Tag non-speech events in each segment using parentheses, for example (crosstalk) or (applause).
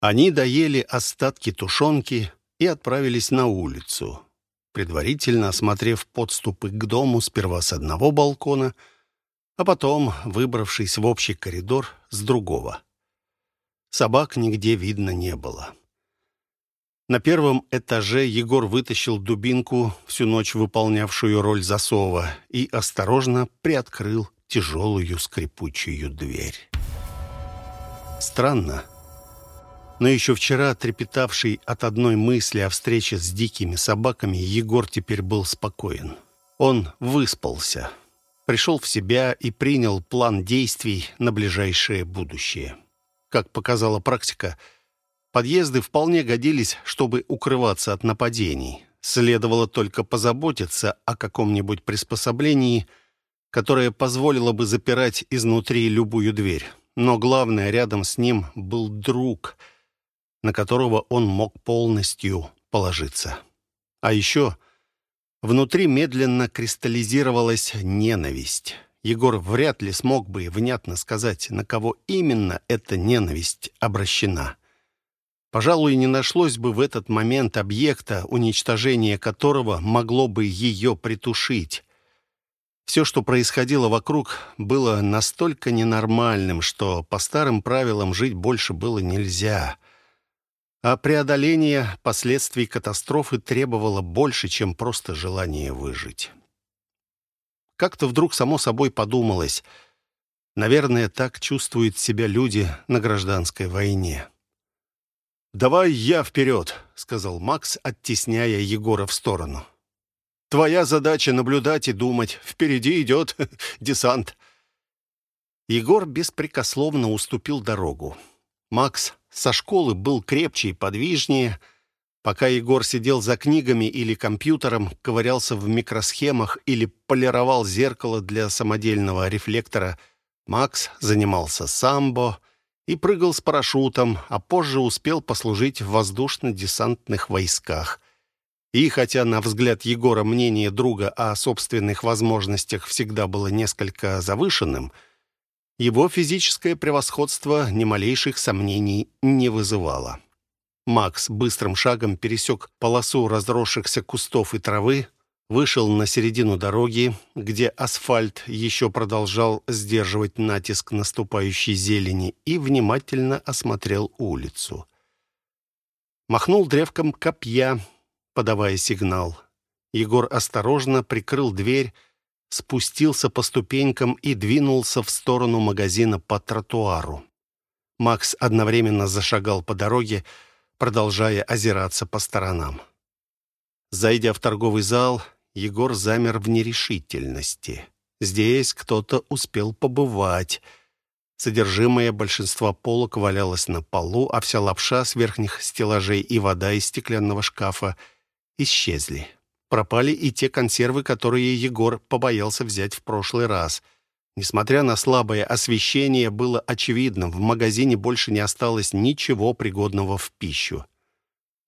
Они доели остатки тушенки и отправились на улицу, предварительно осмотрев подступы к дому сперва с одного балкона, а потом выбравшись в общий коридор с другого. Собак нигде видно не было. На первом этаже Егор вытащил дубинку, всю ночь выполнявшую роль засова, и осторожно приоткрыл тяжелую скрипучую дверь. Странно, но еще вчера, трепетавший от одной мысли о встрече с дикими собаками, Егор теперь был спокоен. Он выспался, пришел в себя и принял план действий на ближайшее будущее. Как показала практика, Подъезды вполне годились, чтобы укрываться от нападений. Следовало только позаботиться о каком-нибудь приспособлении, которое позволило бы запирать изнутри любую дверь. Но главное, рядом с ним был друг, на которого он мог полностью положиться. А еще внутри медленно кристаллизировалась ненависть. Егор вряд ли смог бы внятно сказать, на кого именно эта ненависть обращена. Пожалуй, не нашлось бы в этот момент объекта, уничтожение которого могло бы ее притушить. Все, что происходило вокруг, было настолько ненормальным, что по старым правилам жить больше было нельзя. А преодоление последствий катастрофы требовало больше, чем просто желание выжить. Как-то вдруг само собой подумалось, наверное, так чувствуют себя люди на гражданской войне. «Давай я вперед», — сказал Макс, оттесняя Егора в сторону. «Твоя задача — наблюдать и думать. Впереди идет (laughs) десант». Егор беспрекословно уступил дорогу. Макс со школы был крепче и подвижнее. Пока Егор сидел за книгами или компьютером, ковырялся в микросхемах или полировал зеркало для самодельного рефлектора, Макс занимался самбо — и прыгал с парашютом, а позже успел послужить в воздушно-десантных войсках. И хотя, на взгляд Егора, мнение друга о собственных возможностях всегда было несколько завышенным, его физическое превосходство ни малейших сомнений не вызывало. Макс быстрым шагом пересек полосу разросшихся кустов и травы, вышел на середину дороги, где асфальт еще продолжал сдерживать натиск наступающей зелени, и внимательно осмотрел улицу. Махнул древком копья, подавая сигнал. Егор осторожно прикрыл дверь, спустился по ступенькам и двинулся в сторону магазина по тротуару. Макс одновременно зашагал по дороге, продолжая озираться по сторонам. Зайдя в торговый зал, Егор замер в нерешительности. Здесь кто-то успел побывать. Содержимое большинства полок валялось на полу, а вся лапша с верхних стеллажей и вода из стеклянного шкафа исчезли. Пропали и те консервы, которые Егор побоялся взять в прошлый раз. Несмотря на слабое освещение, было очевидно, в магазине больше не осталось ничего пригодного в пищу.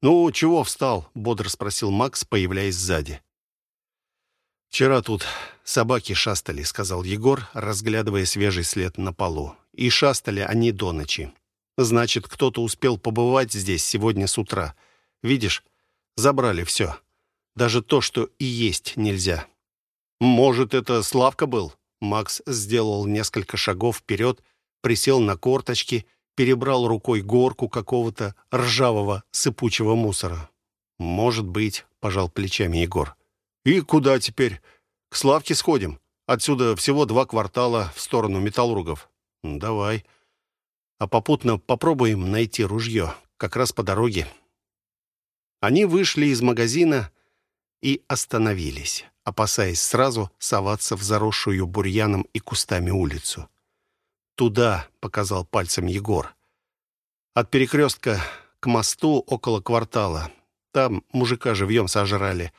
«Ну, чего встал?» — бодро спросил Макс, появляясь сзади. «Вчера тут собаки шастали», — сказал Егор, разглядывая свежий след на полу. «И шастали они до ночи. Значит, кто-то успел побывать здесь сегодня с утра. Видишь, забрали все. Даже то, что и есть нельзя». «Может, это Славка был?» Макс сделал несколько шагов вперед, присел на корточки, перебрал рукой горку какого-то ржавого сыпучего мусора. «Может быть», — пожал плечами Егор. «И куда теперь? К Славке сходим. Отсюда всего два квартала в сторону металлургов». «Давай. А попутно попробуем найти ружье. Как раз по дороге». Они вышли из магазина и остановились, опасаясь сразу соваться в заросшую бурьяном и кустами улицу. «Туда», — показал пальцем Егор. «От перекрестка к мосту около квартала. Там мужика живьем сожрали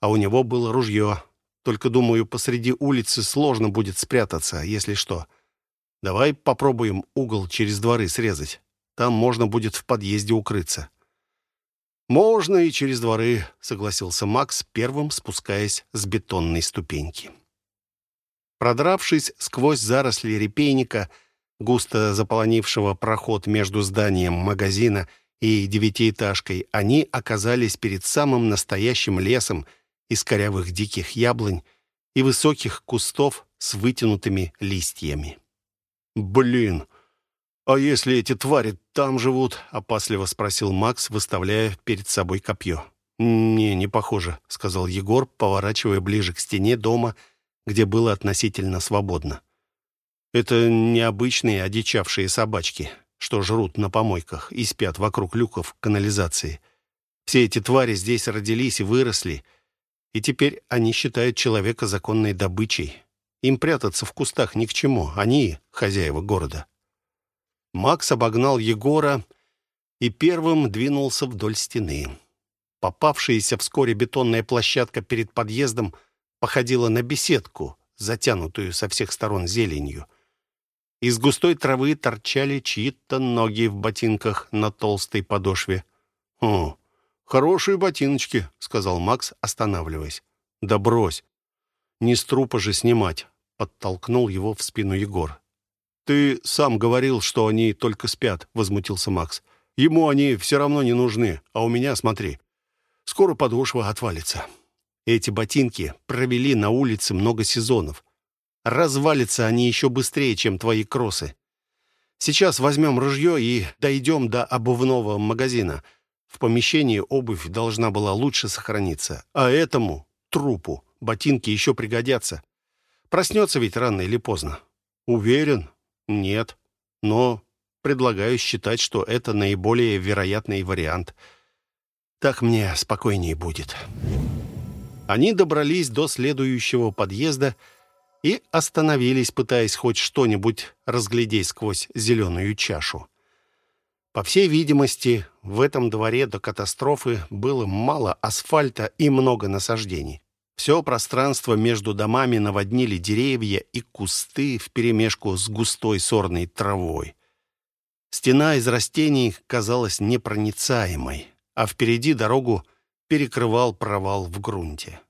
а у него было ружье. Только, думаю, посреди улицы сложно будет спрятаться, если что. Давай попробуем угол через дворы срезать. Там можно будет в подъезде укрыться». «Можно и через дворы», — согласился Макс, первым спускаясь с бетонной ступеньки. Продравшись сквозь заросли репейника, густо заполонившего проход между зданием магазина и девятиэтажкой, они оказались перед самым настоящим лесом из корявых диких яблонь и высоких кустов с вытянутыми листьями. «Блин, а если эти твари там живут?» — опасливо спросил Макс, выставляя перед собой копье. «Не, не похоже», — сказал Егор, поворачивая ближе к стене дома, где было относительно свободно. «Это необычные одичавшие собачки, что жрут на помойках и спят вокруг люков канализации. Все эти твари здесь родились и выросли, и теперь они считают человека законной добычей. Им прятаться в кустах ни к чему, они хозяева города». Макс обогнал Егора и первым двинулся вдоль стены. Попавшаяся вскоре бетонная площадка перед подъездом походила на беседку, затянутую со всех сторон зеленью. Из густой травы торчали чьи-то ноги в ботинках на толстой подошве. «О, хорошие ботиночки», — сказал Макс, останавливаясь. «Да брось! Не с трупа же снимать», — подтолкнул его в спину Егор. «Ты сам говорил, что они только спят», — возмутился Макс. «Ему они все равно не нужны, а у меня, смотри, Скоро подошва отвалится. Эти ботинки провели на улице много сезонов. Развалятся они еще быстрее, чем твои кроссы. Сейчас возьмем ружье и дойдем до обувного магазина. В помещении обувь должна была лучше сохраниться. А этому, трупу, ботинки еще пригодятся. Проснется ведь рано или поздно. Уверен? Нет. Но предлагаю считать, что это наиболее вероятный вариант – так мне спокойнее будет». Они добрались до следующего подъезда и остановились, пытаясь хоть что-нибудь разглядеть сквозь зеленую чашу. По всей видимости, в этом дворе до катастрофы было мало асфальта и много насаждений. Все пространство между домами наводнили деревья и кусты вперемешку с густой сорной травой. Стена из растений казалась непроницаемой а впереди дорогу перекрывал провал в грунте.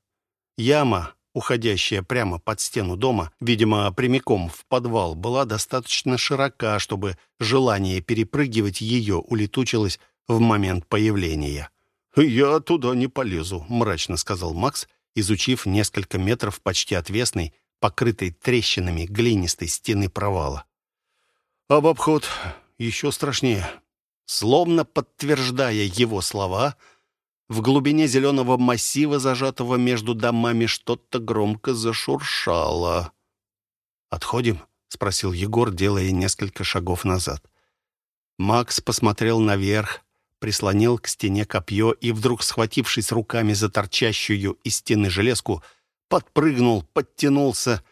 Яма, уходящая прямо под стену дома, видимо, прямиком в подвал, была достаточно широка, чтобы желание перепрыгивать ее улетучилось в момент появления. «Я туда не полезу», — мрачно сказал Макс, изучив несколько метров почти отвесной, покрытой трещинами глинистой стены провала. «А в обход еще страшнее. Словно подтверждая его слова, в глубине зеленого массива, зажатого между домами, что-то громко зашуршало. «Отходим?» — спросил Егор, делая несколько шагов назад. Макс посмотрел наверх, прислонил к стене копье и, вдруг схватившись руками за торчащую из стены железку, подпрыгнул, подтянулся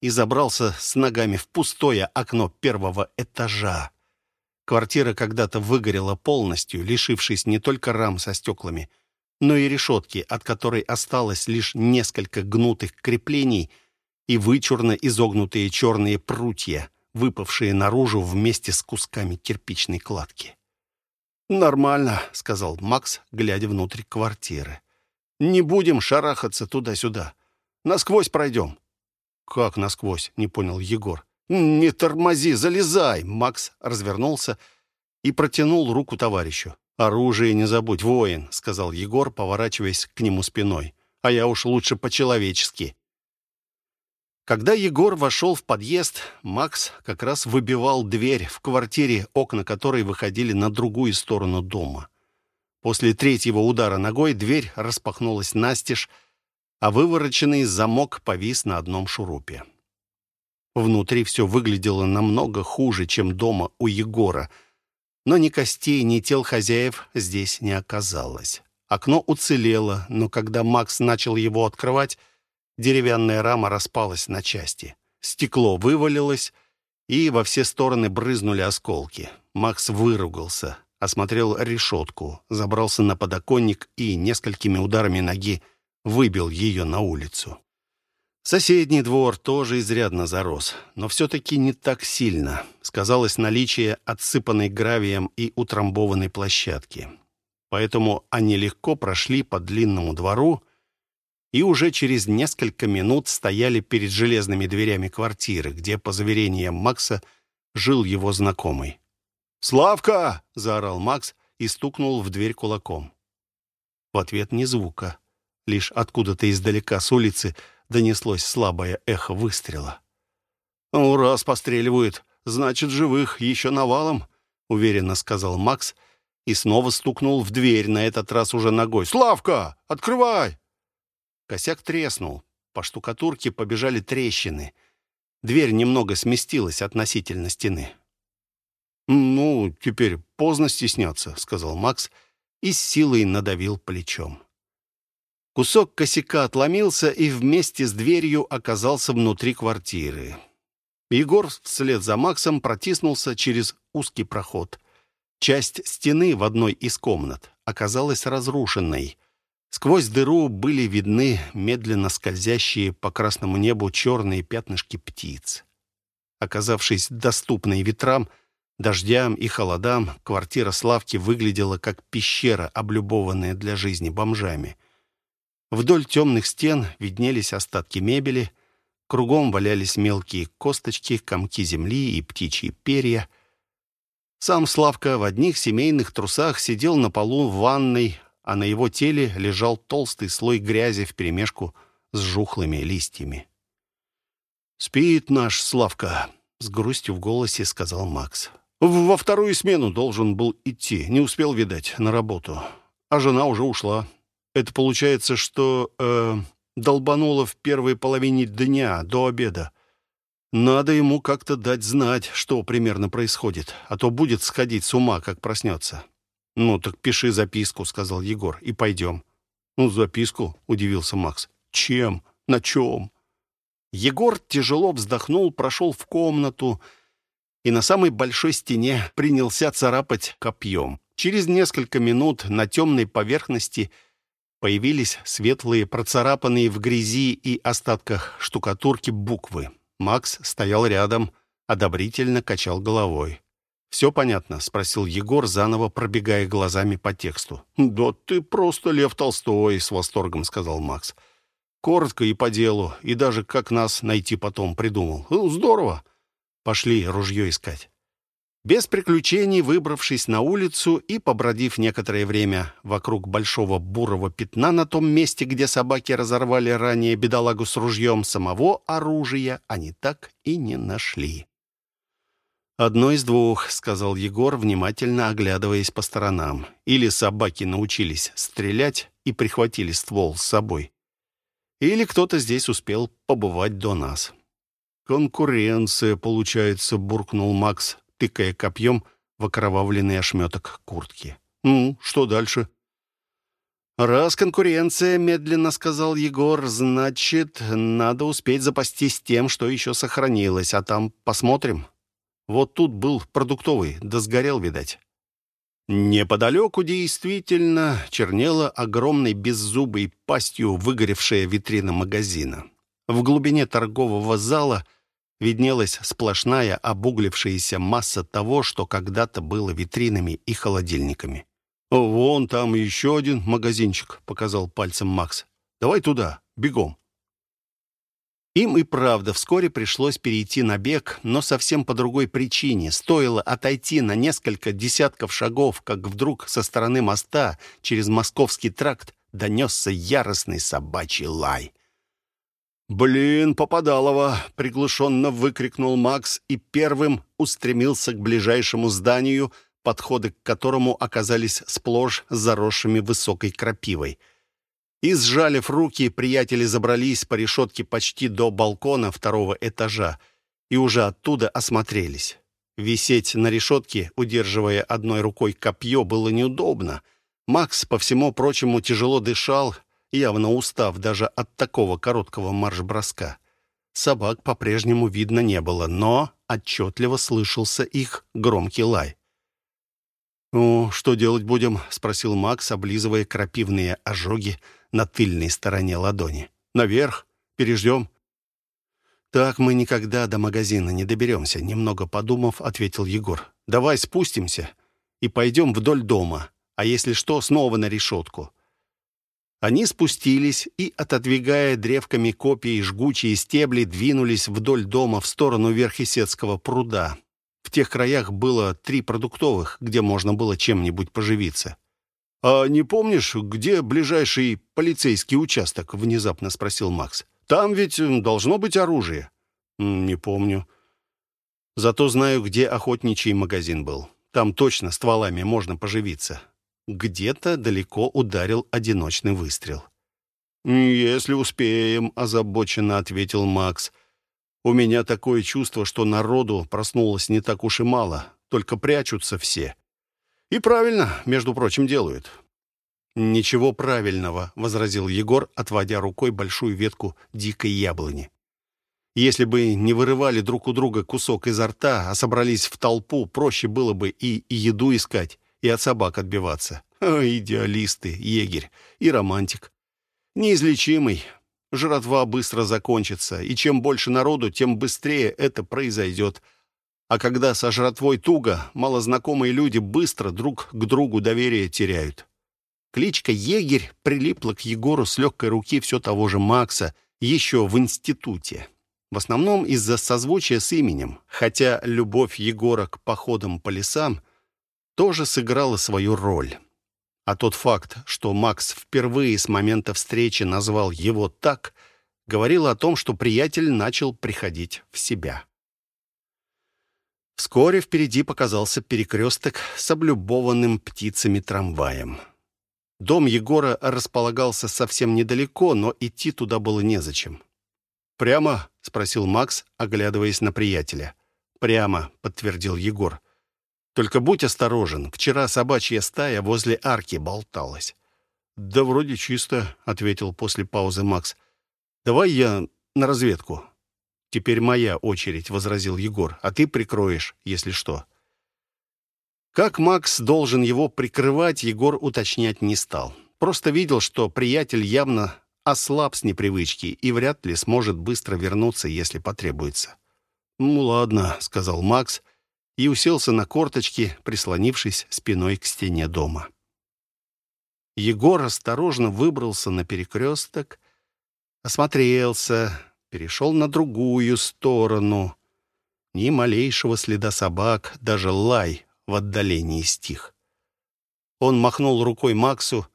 и забрался с ногами в пустое окно первого этажа. Квартира когда-то выгорела полностью, лишившись не только рам со стеклами, но и решетки, от которой осталось лишь несколько гнутых креплений и вычурно изогнутые черные прутья, выпавшие наружу вместе с кусками кирпичной кладки. «Нормально», — сказал Макс, глядя внутрь квартиры. «Не будем шарахаться туда-сюда. Насквозь пройдем». «Как насквозь?» — не понял Егор. «Не тормози, залезай!» Макс развернулся и протянул руку товарищу. «Оружие не забудь, воин», — сказал Егор, поворачиваясь к нему спиной. «А я уж лучше по-человечески». Когда Егор вошел в подъезд, Макс как раз выбивал дверь в квартире, окна которой выходили на другую сторону дома. После третьего удара ногой дверь распахнулась настежь, а вывороченный замок повис на одном шурупе. Внутри все выглядело намного хуже, чем дома у Егора. Но ни костей, ни тел хозяев здесь не оказалось. Окно уцелело, но когда Макс начал его открывать, деревянная рама распалась на части. Стекло вывалилось, и во все стороны брызнули осколки. Макс выругался, осмотрел решетку, забрался на подоконник и несколькими ударами ноги выбил ее на улицу. Соседний двор тоже изрядно зарос, но все-таки не так сильно. Сказалось наличие отсыпанной гравием и утрамбованной площадки. Поэтому они легко прошли по длинному двору и уже через несколько минут стояли перед железными дверями квартиры, где, по заверениям Макса, жил его знакомый. «Славка!» — заорал Макс и стукнул в дверь кулаком. В ответ ни звука. Лишь откуда-то издалека с улицы донеслось слабое эхо выстрела. «Ну, раз постреливают, значит, живых еще навалом», — уверенно сказал Макс и снова стукнул в дверь, на этот раз уже ногой. «Славка, открывай!» Косяк треснул. По штукатурке побежали трещины. Дверь немного сместилась относительно стены. «Ну, теперь поздно стесняться», — сказал Макс и с силой надавил плечом. Кусок косяка отломился и вместе с дверью оказался внутри квартиры. Егор вслед за Максом протиснулся через узкий проход. Часть стены в одной из комнат оказалась разрушенной. Сквозь дыру были видны медленно скользящие по красному небу черные пятнышки птиц. Оказавшись доступной ветрам, дождям и холодам, квартира Славки выглядела как пещера, облюбованная для жизни бомжами. Вдоль темных стен виднелись остатки мебели — Кругом валялись мелкие косточки, комки земли и птичьи перья. Сам Славка в одних семейных трусах сидел на полу в ванной, а на его теле лежал толстый слой грязи вперемешку с жухлыми листьями. «Спит наш Славка», — с грустью в голосе сказал Макс. «Во вторую смену должен был идти, не успел, видать, на работу. А жена уже ушла. Это получается, что... Э, долбануло в первой половине дня, до обеда. Надо ему как-то дать знать, что примерно происходит, а то будет сходить с ума, как проснется. «Ну, так пиши записку», — сказал Егор, — «и пойдем». «Ну, записку?» — удивился Макс. «Чем? На чем?» Егор тяжело вздохнул, прошел в комнату и на самой большой стене принялся царапать копьем. Через несколько минут на темной поверхности — Появились светлые, процарапанные в грязи и остатках штукатурки буквы. Макс стоял рядом, одобрительно качал головой. «Все понятно?» — спросил Егор, заново пробегая глазами по тексту. «Да ты просто Лев Толстой!» — с восторгом сказал Макс. «Коротко и по делу, и даже как нас найти потом придумал. Ну, здорово! Пошли ружье искать». Без приключений, выбравшись на улицу и побродив некоторое время вокруг большого бурого пятна на том месте, где собаки разорвали ранее бедолагу с ружьем, самого оружия они так и не нашли. «Одно из двух», — сказал Егор, внимательно оглядываясь по сторонам. «Или собаки научились стрелять и прихватили ствол с собой, или кто-то здесь успел побывать до нас». «Конкуренция, получается», — буркнул Макс тыкая копьем в окровавленный ошметок куртки. «Ну, что дальше?» «Раз конкуренция, — медленно сказал Егор, — значит, надо успеть запастись тем, что еще сохранилось, а там посмотрим. Вот тут был продуктовый, да сгорел, видать». Неподалеку действительно чернела огромной беззубой пастью выгоревшая витрина магазина. В глубине торгового зала виднелась сплошная обуглившаяся масса того, что когда-то было витринами и холодильниками. «Вон там еще один магазинчик», — показал пальцем Макс. «Давай туда, бегом». Им и правда вскоре пришлось перейти на бег, но совсем по другой причине. Стоило отойти на несколько десятков шагов, как вдруг со стороны моста через московский тракт донесся яростный собачий лай — «Блин, Попадалова!» — приглушенно выкрикнул Макс и первым устремился к ближайшему зданию, подходы к которому оказались сплошь заросшими высокой крапивой. И, сжалив руки, приятели забрались по решетке почти до балкона второго этажа и уже оттуда осмотрелись. Висеть на решетке, удерживая одной рукой копье, было неудобно. Макс, по всему прочему, тяжело дышал явно устав даже от такого короткого марш-броска. Собак по-прежнему видно не было, но отчетливо слышался их громкий лай. «Ну, что делать будем?» — спросил Макс, облизывая крапивные ожоги на тыльной стороне ладони. «Наверх? Переждем?» «Так мы никогда до магазина не доберемся», — немного подумав, ответил Егор. «Давай спустимся и пойдем вдоль дома, а если что, снова на решетку. Они спустились и, отодвигая древками копий жгучие стебли, двинулись вдоль дома в сторону Верхесецкого пруда. В тех краях было три продуктовых, где можно было чем-нибудь поживиться. «А не помнишь, где ближайший полицейский участок?» — внезапно спросил Макс. «Там ведь должно быть оружие». «Не помню. Зато знаю, где охотничий магазин был. Там точно стволами можно поживиться». Где-то далеко ударил одиночный выстрел. «Если успеем», — озабоченно ответил Макс. «У меня такое чувство, что народу проснулось не так уж и мало, только прячутся все. И правильно, между прочим, делают. «Ничего правильного», — возразил Егор, отводя рукой большую ветку дикой яблони. «Если бы не вырывали друг у друга кусок изо рта, а собрались в толпу, проще было бы и еду искать, и от собак отбиваться. О, идеалисты, егерь и романтик. Неизлечимый. Жратва быстро закончится, и чем больше народу, тем быстрее это произойдет. А когда со жратвой туго, малознакомые люди быстро друг к другу доверие теряют. Кличка «Егерь» прилипла к Егору с легкой руки все того же Макса еще в институте. В основном из-за созвучия с именем, хотя любовь Егора к походам по лесам тоже сыграла свою роль. А тот факт, что Макс впервые с момента встречи назвал его так, говорил о том, что приятель начал приходить в себя. Вскоре впереди показался перекресток с облюбованным птицами трамваем. Дом Егора располагался совсем недалеко, но идти туда было незачем. «Прямо?» — спросил Макс, оглядываясь на приятеля. «Прямо», — подтвердил Егор. «Только будь осторожен. Вчера собачья стая возле арки болталась». «Да вроде чисто», — ответил после паузы Макс. «Давай я на разведку». «Теперь моя очередь», — возразил Егор. «А ты прикроешь, если что». Как Макс должен его прикрывать, Егор уточнять не стал. Просто видел, что приятель явно ослаб с непривычки и вряд ли сможет быстро вернуться, если потребуется. «Ну ладно», — сказал Макс и уселся на корточки, прислонившись спиной к стене дома. Егор осторожно выбрался на перекресток, осмотрелся, перешел на другую сторону. Ни малейшего следа собак, даже лай в отдалении стих. Он махнул рукой Максу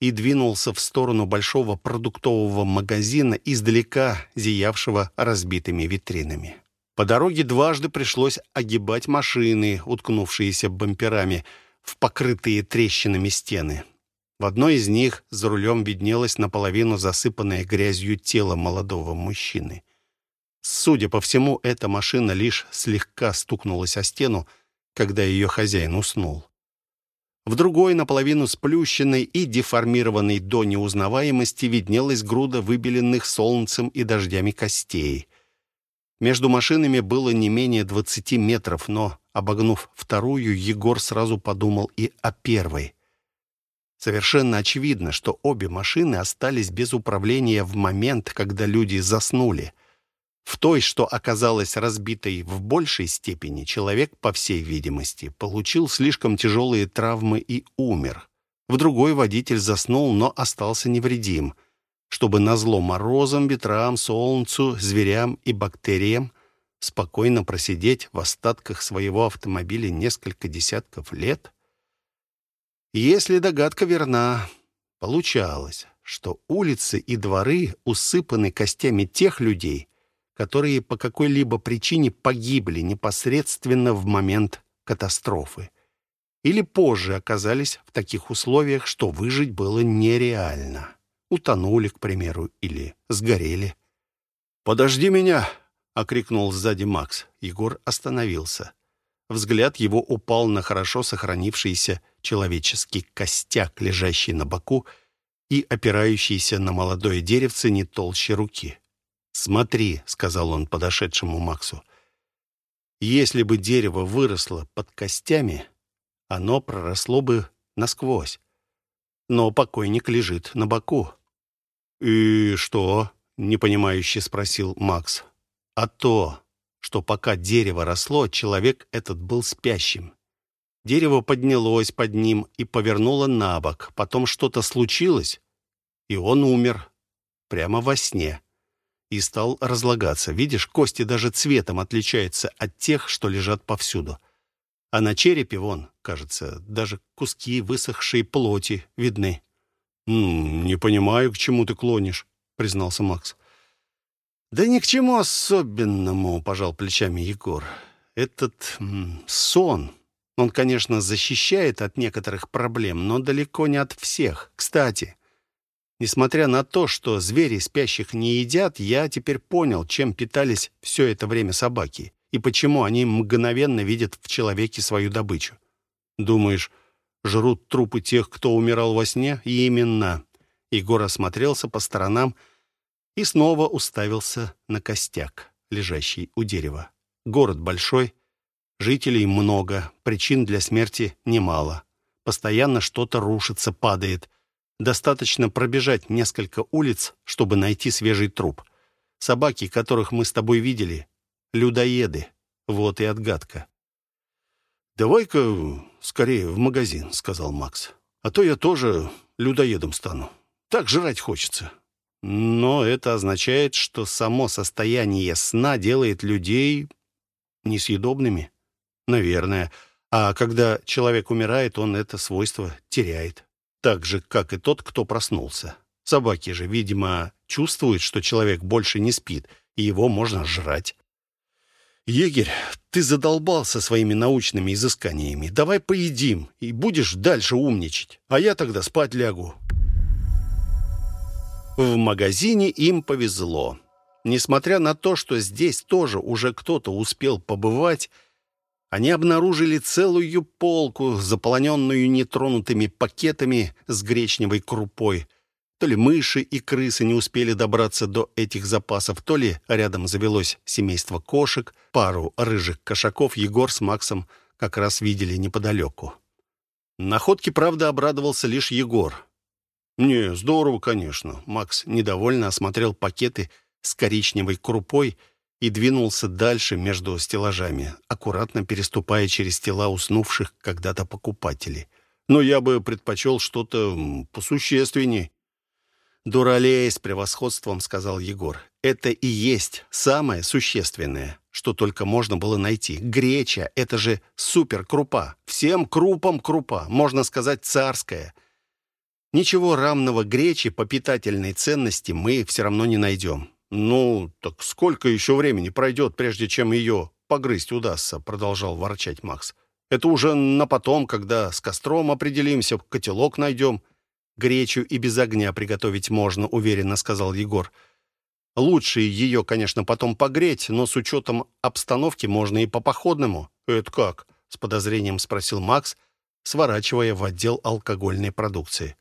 и двинулся в сторону большого продуктового магазина, издалека зиявшего разбитыми витринами. По дороге дважды пришлось огибать машины, уткнувшиеся бамперами в покрытые трещинами стены. В одной из них за рулем виднелось наполовину засыпанное грязью тело молодого мужчины. Судя по всему, эта машина лишь слегка стукнулась о стену, когда ее хозяин уснул. В другой, наполовину сплющенной и деформированной до неузнаваемости, виднелась груда выбеленных солнцем и дождями костей. Между машинами было не менее двадцати метров, но, обогнув вторую, Егор сразу подумал и о первой. Совершенно очевидно, что обе машины остались без управления в момент, когда люди заснули — в той, что оказалась разбитой в большей степени, человек, по всей видимости, получил слишком тяжелые травмы и умер. В другой водитель заснул, но остался невредим, чтобы назло морозам, ветрам, солнцу, зверям и бактериям спокойно просидеть в остатках своего автомобиля несколько десятков лет. Если догадка верна, получалось, что улицы и дворы усыпаны костями тех людей, которые по какой-либо причине погибли непосредственно в момент катастрофы. Или позже оказались в таких условиях, что выжить было нереально. Утонули, к примеру, или сгорели. «Подожди меня!» — окрикнул сзади Макс. Егор остановился. Взгляд его упал на хорошо сохранившийся человеческий костяк, лежащий на боку и опирающийся на молодое деревце не толще руки. «Смотри», — сказал он подошедшему Максу, «если бы дерево выросло под костями, оно проросло бы насквозь. Но покойник лежит на боку». «И что?» — непонимающе спросил Макс. «А то, что пока дерево росло, человек этот был спящим. Дерево поднялось под ним и повернуло на бок. Потом что-то случилось, и он умер. Прямо во сне. и стал разлагаться. Видишь, кости даже цветом отличаются от тех, что лежат повсюду. А на черепе, вон, кажется, даже куски высохшей плоти видны. «Не понимаю, к чему ты клонишь», — признался Макс. «Да ни к чему особенному», — пожал плечами Егор. «Этот сон, он, конечно, защищает от некоторых проблем, но далеко не от всех. Кстати, несмотря на то, что звери спящих не едят, я теперь понял, чем питались все это время собаки и почему они мгновенно видят в человеке свою добычу. Думаешь, жрут трупы тех, кто умирал во сне? Именно. Егор осмотрелся по сторонам и снова уставился на костяк, лежащий у дерева. Город большой, жителей много, причин для смерти немало. Постоянно что-то рушится, падает. Достаточно пробежать несколько улиц, чтобы найти свежий труп. Собаки, которых мы с тобой видели, людоеды. Вот и отгадка. «Давай-ка скорее в магазин», — сказал Макс. «А то я тоже людоедом стану. Так жрать хочется». Но это означает, что само состояние сна делает людей несъедобными. Наверное. А когда человек умирает, он это свойство теряет. Так же, как и тот, кто проснулся. Собаки же, видимо, чувствуют, что человек больше не спит, и его можно жрать. «Егерь, ты задолбался своими научными изысканиями. Давай поедим, и будешь дальше умничать. А я тогда спать лягу». В магазине им повезло. Несмотря на то, что здесь тоже уже кто-то успел побывать, они обнаружили целую полку, заполоненную нетронутыми пакетами с гречневой крупой. То ли мыши и крысы не успели добраться до этих запасов, то ли рядом завелось семейство кошек, пару рыжих кошаков Егор с Максом как раз видели неподалеку. Находке, правда, обрадовался лишь Егор. «Не, здорово, конечно». Макс недовольно осмотрел пакеты с коричневой крупой и двинулся дальше между стеллажами, аккуратно переступая через тела уснувших когда-то покупателей. «Но я бы предпочел что-то посущественней». «Дуралей с превосходством», — сказал Егор. «Это и есть самое существенное, что только можно было найти. Греча — это же суперкрупа. Всем крупам крупа, можно сказать, царская. Ничего равного гречи по питательной ценности мы все равно не найдем. «Ну, так сколько еще времени пройдет, прежде чем ее погрызть удастся?» продолжал ворчать Макс. «Это уже на потом, когда с костром определимся, котелок найдем». «Гречу и без огня приготовить можно», — уверенно сказал Егор. «Лучше ее, конечно, потом погреть, но с учетом обстановки можно и по-походному». «Это как?» — с подозрением спросил Макс, сворачивая в отдел алкогольной продукции.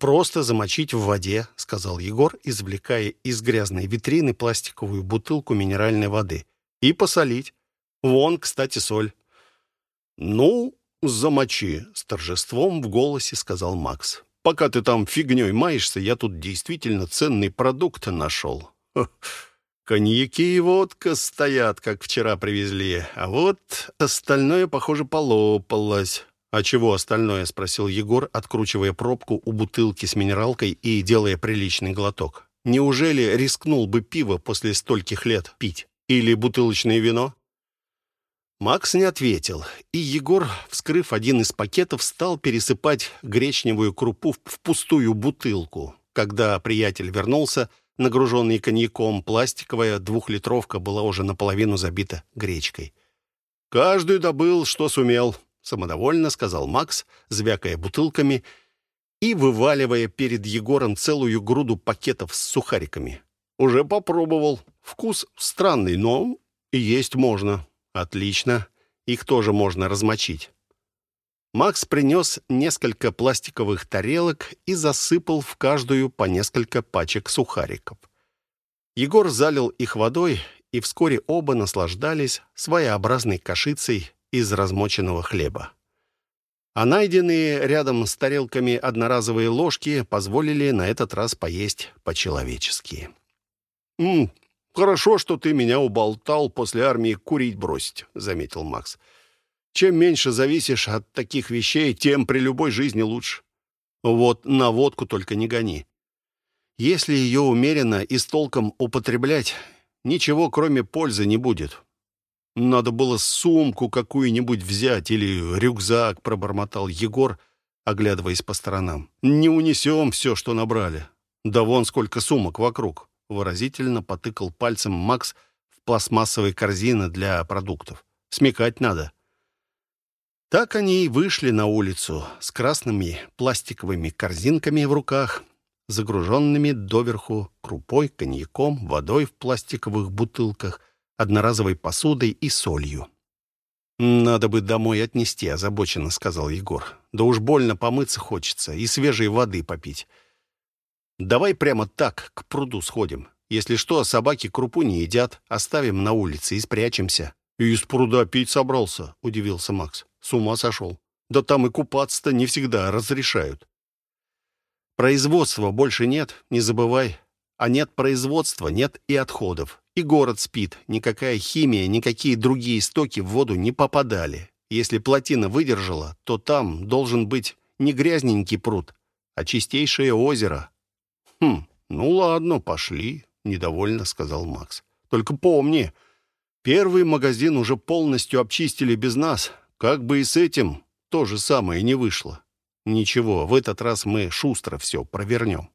«Просто замочить в воде», — сказал Егор, извлекая из грязной витрины пластиковую бутылку минеральной воды. «И посолить. Вон, кстати, соль». «Ну, замочи», — с торжеством в голосе сказал Макс. «Пока ты там фигней маешься, я тут действительно ценный продукт нашел. Коньяки и водка стоят, как вчера привезли, а вот остальное, похоже, полопалось». «А чего остальное?» — спросил Егор, откручивая пробку у бутылки с минералкой и делая приличный глоток. «Неужели рискнул бы пиво после стольких лет пить? Или бутылочное вино?» Макс не ответил, и Егор, вскрыв один из пакетов, стал пересыпать гречневую крупу в пустую бутылку. Когда приятель вернулся, нагруженный коньяком, пластиковая двухлитровка была уже наполовину забита гречкой. «Каждый добыл, что сумел», самодовольно сказал Макс, звякая бутылками и вываливая перед Егором целую груду пакетов с сухариками. «Уже попробовал. Вкус странный, но есть можно. Отлично. Их тоже можно размочить». Макс принес несколько пластиковых тарелок и засыпал в каждую по несколько пачек сухариков. Егор залил их водой, и вскоре оба наслаждались своеобразной кашицей из размоченного хлеба. А найденные рядом с тарелками одноразовые ложки позволили на этот раз поесть по-человечески. «М, «Хорошо, что ты меня уболтал после армии курить бросить», — заметил Макс. «Чем меньше зависишь от таких вещей, тем при любой жизни лучше. Вот на водку только не гони». Если ее умеренно и с толком употреблять, ничего кроме пользы не будет. Надо было сумку какую-нибудь взять или рюкзак, пробормотал Егор, оглядываясь по сторонам. Не унесем все, что набрали. Да вон сколько сумок вокруг. Выразительно потыкал пальцем Макс в пластмассовые корзины для продуктов. Смекать надо. Так они и вышли на улицу с красными пластиковыми корзинками в руках, загруженными доверху крупой, коньяком, водой в пластиковых бутылках, одноразовой посудой и солью. «Надо бы домой отнести», — озабоченно сказал Егор. «Да уж больно помыться хочется и свежей воды попить. Давай прямо так к пруду сходим. Если что, собаки крупу не едят, оставим на улице и спрячемся». «И из пруда пить собрался», — удивился Макс. «С ума сошел. Да там и купаться-то не всегда разрешают». «Производства больше нет, не забывай. А нет производства, нет и отходов. И город спит. Никакая химия, никакие другие стоки в воду не попадали. Если плотина выдержала, то там должен быть не грязненький пруд, а чистейшее озеро». «Хм, ну ладно, пошли», — недовольно сказал Макс. «Только помни, Первый магазин уже полностью обчистили без нас. Как бы и с этим то же самое не вышло. Ничего, в этот раз мы шустро все провернем.